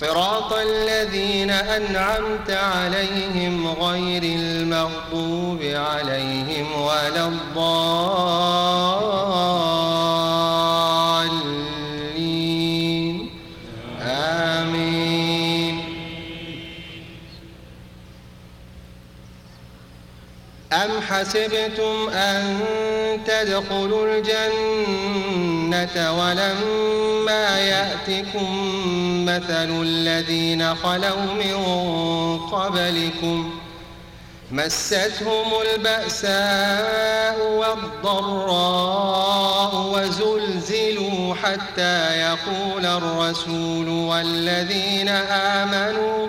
صراط الذين أنعمت عليهم غير المغضوب عليهم ولا الضالين. آمين. أم حسبتم أن تدخلوا الجنة ولما يأتكم مثل الذين خلوا من قبلكم مستهم البأساء والضراء وزلزلوا حتى يقول الرسول والذين آمنوا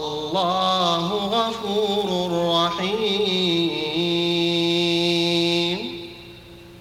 والله غفور رحيم.